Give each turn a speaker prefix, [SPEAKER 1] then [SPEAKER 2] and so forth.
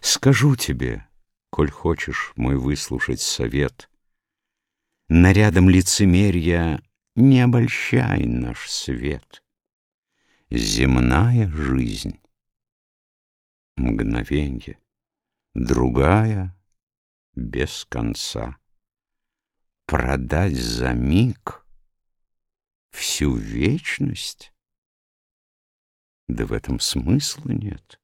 [SPEAKER 1] Скажу тебе, коль хочешь мой выслушать совет, Нарядом лицемерия не обольщай наш свет. Земная жизнь — мгновенье, другая — без конца. Продать за миг всю вечность? Да в этом смысла нет.